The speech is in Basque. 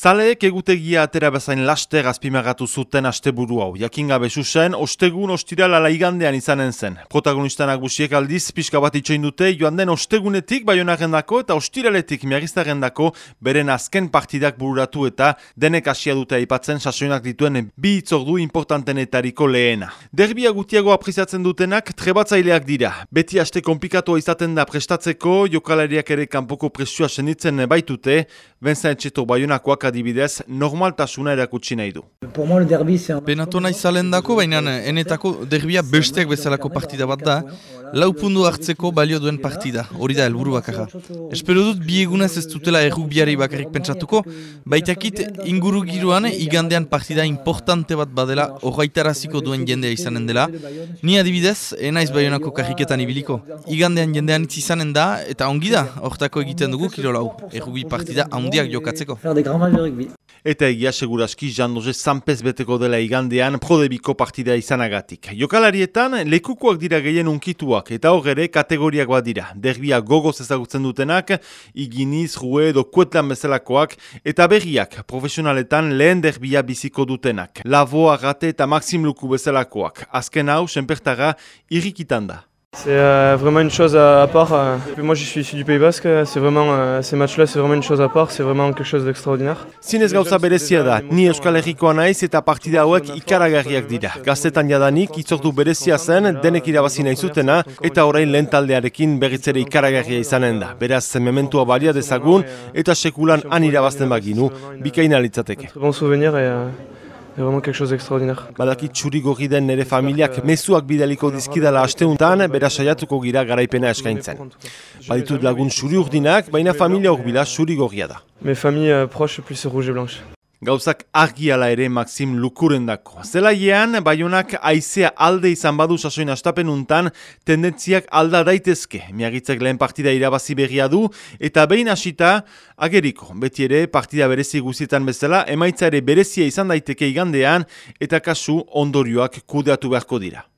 Zaleek egutegia atera bezain laster azpimagatu zuten asteburu hau. Jakin gabe ostegun ostirala laigandean izanen zen. Protagonista nagusiek aldiz pixka bat itxoin dute joan den ostegunetik baionaren dako eta ostiraletik miagiztaren dako beren azken partidak bururatu eta denek asia dute aipatzen sasoinak dituen bi itzordu importantenetariko lehena. Derbia gutiago aprizatzen dutenak trebatzaileak dira. Beti aste komplikatoa izaten da prestatzeko, jokalariak ere kanpoko presioa senitzen baitute, Vincent Txeto baionakoak adibidez, normaltasuna erakutsi nahi du. Penatu nahi zalen dako, baina enetako derbia besteak bezalako partida bat da, lau pundu hartzeko balio duen partida, hori da helburu bakarra. Espero dut bi egunez ez dutela errugbiari bakarrik pentsatuko, baitakit inguru giroan igandean partida importante bat badela horraitaraziko duen jendea izanen dela. Ni adibidez, enaiz baionako karriketan ibiliko. Igandean jendean itz izanen da, eta ongi da, hortako egiten dugu kirolau, errugbi partida handiak jokatzeko. Eta egia seguraski jandoze zanpez beteko dela igandean prodebiko partida izanagatik. Jokalarietan lekukoak dira gehien unkituak eta hor ere kategoriak bat dira. Derbia gogoz ezagutzen dutenak, iginiz, rue edo kuetlan bezalakoak eta berriak profesionaletan lehen derbia biziko dutenak. Lavoa, gate eta Maxim Luku bezalakoak. Azken hau, senpertara, irrikitan da. C'est euh, vraiment une chose à, part. Euh. Moi, je suis issu du Pays Basque. C'est vraiment euh, ces matchs-là, c'est vraiment une chose à part. C'est vraiment quelque chose d'extraordinaire. Zinez gauza berezia da, ni Euskal Herrikoa naiz eta partida hauek ikaragarriak dira. Gaztetan jadanik itzortu berezia zen, denek irabazi nahi zutena, eta orain lehen taldearekin berriz ere ikaragarria izanen da. Beraz, mementua balia dezagun, eta sekulan han irabazten baginu, bikaina litzateke. Bon souvenir et euh, vraiment quelque chose d'extraordinaire. Badaki txuri gorri den nire familiak mezuak bidaliko dizkidala asteuntan, bera saiatuko gira garaipena eskaintzen. Baditut lagun suri urdinak, baina familia urbila suri gorria da. Mes familles euh, proches plus rouge et blanche. Gauzak argiala ere Maxim Lukurendako. Zelaiean, baionak aizea alde izan badu sasoin astapen untan, tendentziak alda daitezke. Miagitzek lehen partida irabazi berria du, eta behin hasita ageriko. Beti ere, partida berezi guzietan bezala, emaitza ere berezia izan daiteke igandean, eta kasu ondorioak kudeatu beharko dira.